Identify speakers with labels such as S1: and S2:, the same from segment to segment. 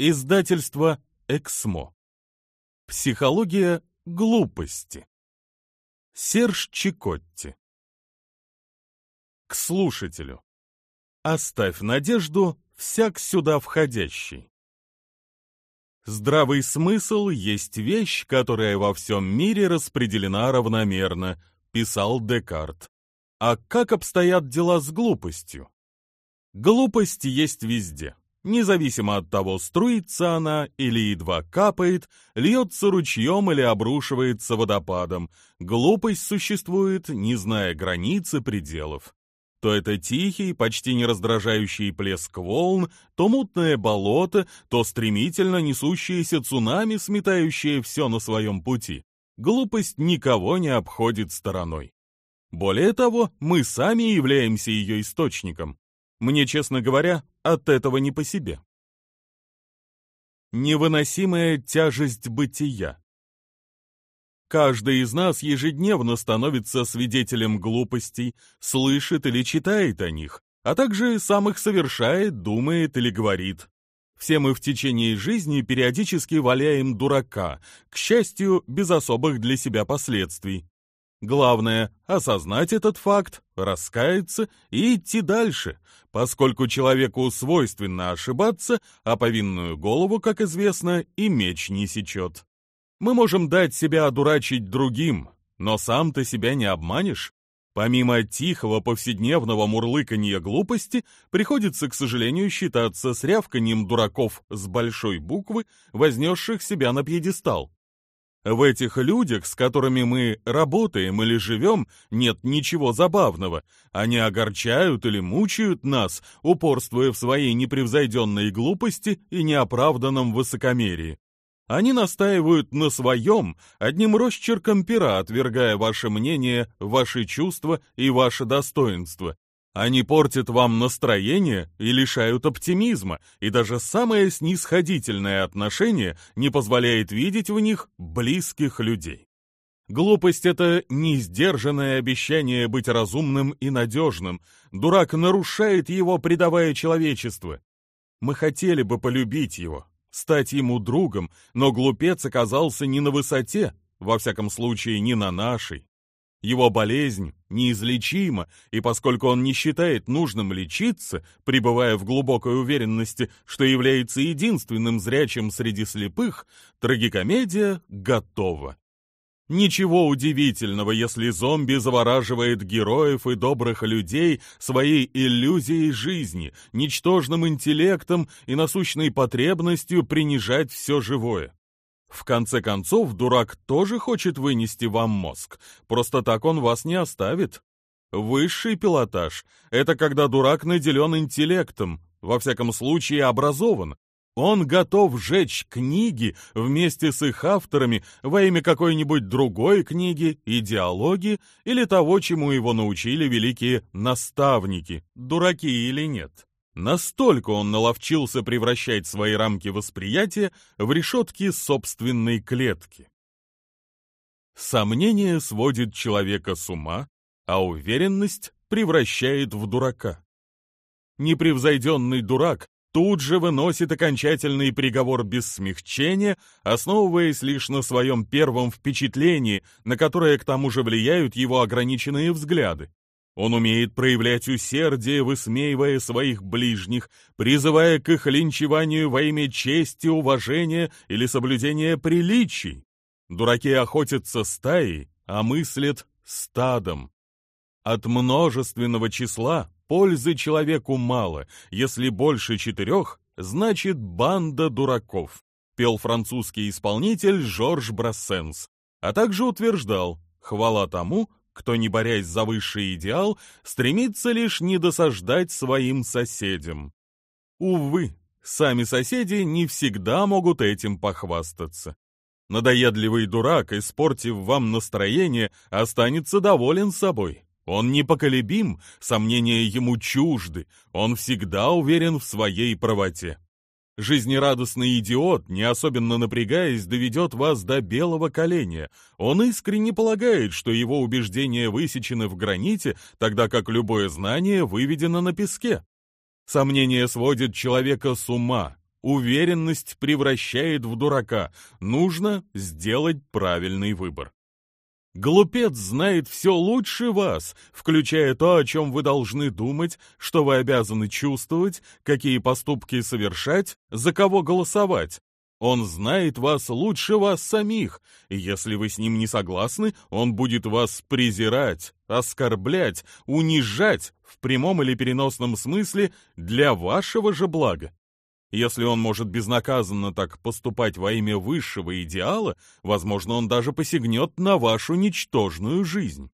S1: Издательство «Эксмо». Психология глупости. Серж Чикотти. К слушателю. Оставь надежду всяк сюда входящий. Здравый смысл есть вещь, которая во всем мире распределена равномерно, писал Декарт. А как обстоят дела с глупостью? Глупость есть везде. Независимо от того, струится она или едва капает, льется ручьем или обрушивается водопадом, глупость существует, не зная границ и пределов. То это тихий, почти не раздражающий плеск волн, то мутное болото, то стремительно несущееся цунами, сметающее все на своем пути. Глупость никого не обходит стороной. Более того, мы сами являемся ее источником. Мне, честно говоря, от этого не по себе. Невыносимая тяжесть бытия. Каждый из нас ежедневно становится свидетелем глупостей, слышит или читает о них, а также сам их совершает, думает или говорит. Все мы в течение жизни периодически валяем дурака, к счастью, без особых для себя последствий. Главное — осознать этот факт, раскаяться и идти дальше, поскольку человеку свойственно ошибаться, а повинную голову, как известно, и меч не сечет. Мы можем дать себя одурачить другим, но сам ты себя не обманешь. Помимо тихого повседневного мурлыканья глупости, приходится, к сожалению, считаться с рявканьем дураков с большой буквы, вознесших себя на пьедестал. В этих людях, с которыми мы работаем или живем, нет ничего забавного. Они огорчают или мучают нас, упорствуя в своей непревзойденной глупости и неоправданном высокомерии. Они настаивают на своем, одним росчерком пера отвергая ваше мнение, ваши чувства и ваше достоинство. Они портят вам настроение и лишают оптимизма, и даже самое снисходительное отношение не позволяет видеть в них близких людей. Глупость — это несдержанное обещание быть разумным и надежным. Дурак нарушает его, предавая человечество. Мы хотели бы полюбить его, стать ему другом, но глупец оказался не на высоте, во всяком случае, не на нашей. Его болезнь неизлечима, и поскольку он не считает нужным лечиться, пребывая в глубокой уверенности, что является единственным зрячим среди слепых, трагикомедия готова. Ничего удивительного, если зомби завораживает героев и добрых людей своей иллюзией жизни, ничтожным интеллектом и насущной потребностью принижать все живое. В конце концов, дурак тоже хочет вынести вам мозг. Просто так он вас не оставит. Высший пилотаж — это когда дурак наделен интеллектом, во всяком случае образован. Он готов сжечь книги вместе с их авторами во имя какой-нибудь другой книги, идеологии или того, чему его научили великие наставники, дураки или нет. Настолько он наловчился превращать свои рамки восприятия в решетки собственной клетки. Сомнение сводит человека с ума, а уверенность превращает в дурака. Непревзойденный дурак тут же выносит окончательный приговор без смягчения, основываясь лишь на своем первом впечатлении, на которое к тому же влияют его ограниченные взгляды. Он умеет проявлять усердие, высмеивая своих ближних, призывая к их линчеванию во имя чести, уважения или соблюдения приличий. Дураки охотятся стаей, а мыслят стадом. От множественного числа пользы человеку мало, если больше четырех, значит банда дураков, пел французский исполнитель Жорж Брассенс, а также утверждал, хвала тому, кто, не борясь за высший идеал, стремится лишь не досаждать своим соседям. Увы, сами соседи не всегда могут этим похвастаться. Надоедливый дурак, испортив вам настроение, останется доволен собой. Он непоколебим, сомнения ему чужды, он всегда уверен в своей правоте. Жизнерадостный идиот, не особенно напрягаясь, доведет вас до белого коленя. Он искренне полагает, что его убеждения высечены в граните, тогда как любое знание выведено на песке. Сомнение сводит человека с ума, Уверенность превращает в дурака. Нужно сделать правильный выбор. Глупец знает все лучше вас, включая то, о чем вы должны думать, что вы обязаны чувствовать, какие поступки совершать, за кого голосовать. Он знает вас лучше вас самих, и если вы с ним не согласны, он будет вас презирать, оскорблять, унижать в прямом или переносном смысле для вашего же блага. Если он может безнаказанно так поступать во имя высшего идеала, возможно, он даже посягнет на вашу ничтожную жизнь.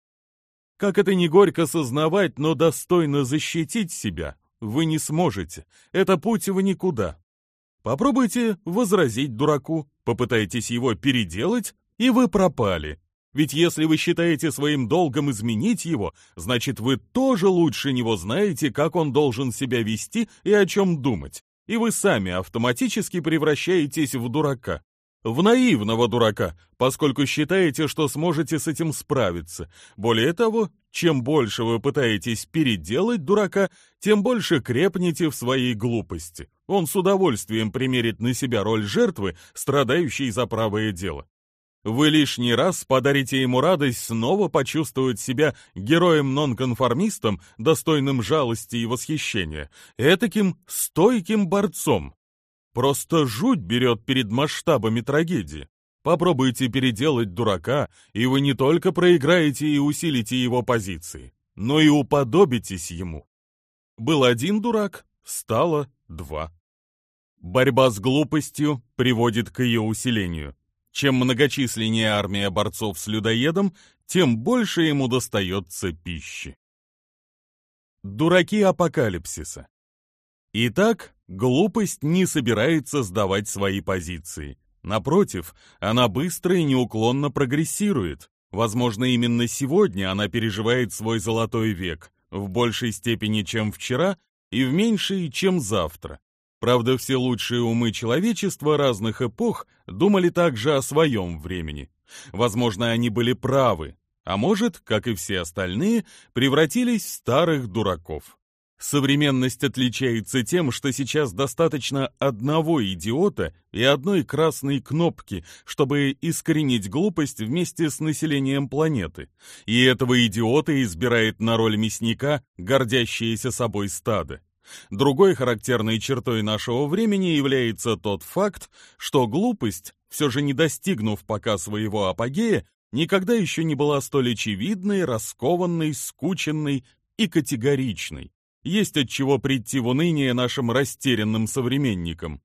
S1: Как это не горько сознавать, но достойно защитить себя вы не сможете. Это путь в никуда. Попробуйте возразить дураку, попытайтесь его переделать, и вы пропали. Ведь если вы считаете своим долгом изменить его, значит вы тоже лучше него знаете, как он должен себя вести и о чем думать и вы сами автоматически превращаетесь в дурака. В наивного дурака, поскольку считаете, что сможете с этим справиться. Более того, чем больше вы пытаетесь переделать дурака, тем больше крепнете в своей глупости. Он с удовольствием примерит на себя роль жертвы, страдающей за правое дело. Вы лишний раз подарите ему радость снова почувствовать себя героем-нонконформистом, достойным жалости и восхищения, этаким стойким борцом. Просто жуть берет перед масштабами трагедии. Попробуйте переделать дурака, и вы не только проиграете и усилите его позиции, но и уподобитесь ему. Был один дурак, стало два. Борьба с глупостью приводит к ее усилению. Чем многочисленнее армия борцов с людоедом, тем больше ему достается пищи. Дураки апокалипсиса. Итак, глупость не собирается сдавать свои позиции. Напротив, она быстро и неуклонно прогрессирует. Возможно, именно сегодня она переживает свой золотой век, в большей степени, чем вчера, и в меньшей, чем завтра. Правда, все лучшие умы человечества разных эпох думали также о своем времени. Возможно, они были правы, а может, как и все остальные, превратились в старых дураков. Современность отличается тем, что сейчас достаточно одного идиота и одной красной кнопки, чтобы искоренить глупость вместе с населением планеты. И этого идиота избирает на роль мясника гордящееся собой стадо. Другой характерной чертой нашего времени является тот факт, что глупость, все же не достигнув пока своего апогея, никогда еще не была столь очевидной, раскованной, скученной и категоричной. Есть от чего прийти в уныние нашим растерянным современникам.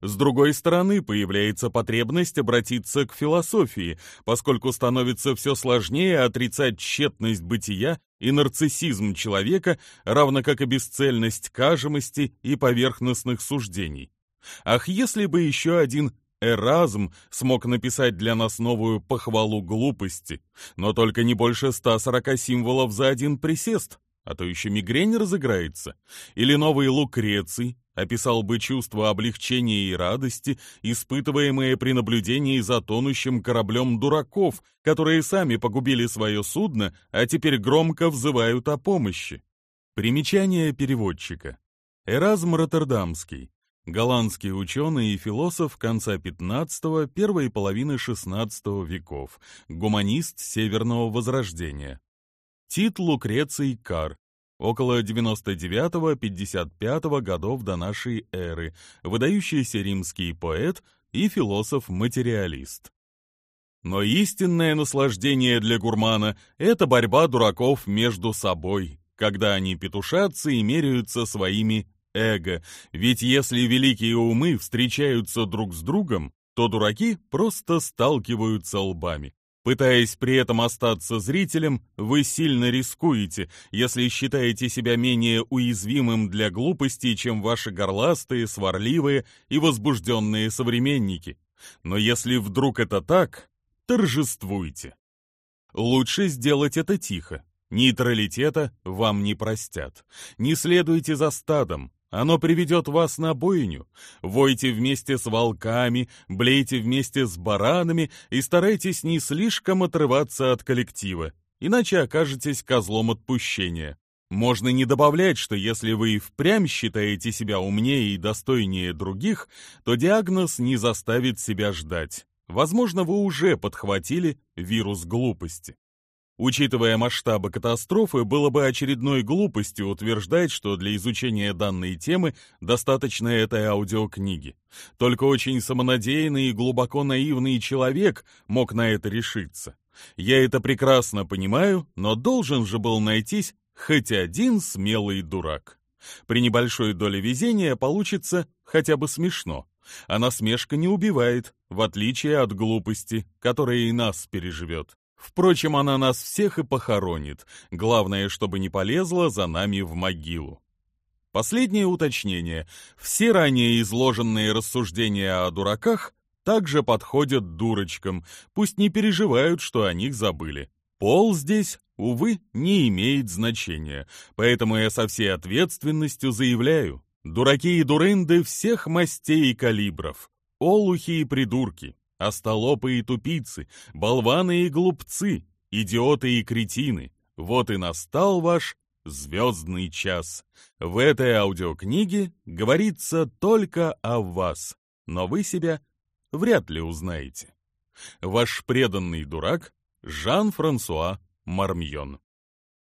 S1: С другой стороны, появляется потребность обратиться к философии, поскольку становится все сложнее отрицать тщетность бытия и нарциссизм человека, равно как и бесцельность кажемости и поверхностных суждений. Ах, если бы еще один Эразм смог написать для нас новую похвалу глупости, но только не больше 140 символов за один присест, а то еще мигрень разыграется, или новый Лукреций, описал бы чувство облегчения и радости, испытываемые при наблюдении за тонущим кораблем дураков, которые сами погубили свое судно, а теперь громко взывают о помощи. Примечание переводчика. Эразм Роттердамский. Голландский ученый и философ конца XV – первой половины XVI веков, гуманист Северного Возрождения. Тит Лукреций Кар, около 99-55 годов до нашей эры, выдающийся римский поэт и философ-материалист. Но истинное наслаждение для гурмана – это борьба дураков между собой, когда они петушатся и меряются своими эго, ведь если великие умы встречаются друг с другом, то дураки просто сталкиваются лбами. Пытаясь при этом остаться зрителем, вы сильно рискуете, если считаете себя менее уязвимым для глупостей, чем ваши горластые, сварливые и возбужденные современники. Но если вдруг это так, торжествуйте. Лучше сделать это тихо. Нейтралитета вам не простят. Не следуйте за стадом, оно приведет вас на бойню. Войте вместе с волками, блейте вместе с баранами и старайтесь не слишком отрываться от коллектива, иначе окажетесь козлом отпущения. Можно не добавлять, что если вы и впрямь считаете себя умнее и достойнее других, то диагноз не заставит себя ждать. Возможно, вы уже подхватили вирус глупости. Учитывая масштабы катастрофы, было бы очередной глупостью утверждать, что для изучения данной темы достаточно этой аудиокниги. Только очень самонадеянный и глубоко наивный человек мог на это решиться. Я это прекрасно понимаю, но должен же был найтись хоть один смелый дурак. При небольшой доле везения получится хотя бы смешно. А насмешка не убивает, в отличие от глупости, которая и нас переживет. Впрочем, она нас всех и похоронит. Главное, чтобы не полезла за нами в могилу. Последнее уточнение. Все ранее изложенные рассуждения о дураках также подходят дурочкам, пусть не переживают, что о них забыли. Пол здесь, увы, не имеет значения, поэтому я со всей ответственностью заявляю, дураки и дурынды всех мастей и калибров, олухи и придурки, остолопы и тупицы, болваны и глупцы, идиоты и кретины. Вот и настал ваш звездный час. В этой аудиокниге говорится только о вас, но вы себя вряд ли узнаете. Ваш преданный дурак Жан-Франсуа Мармьон.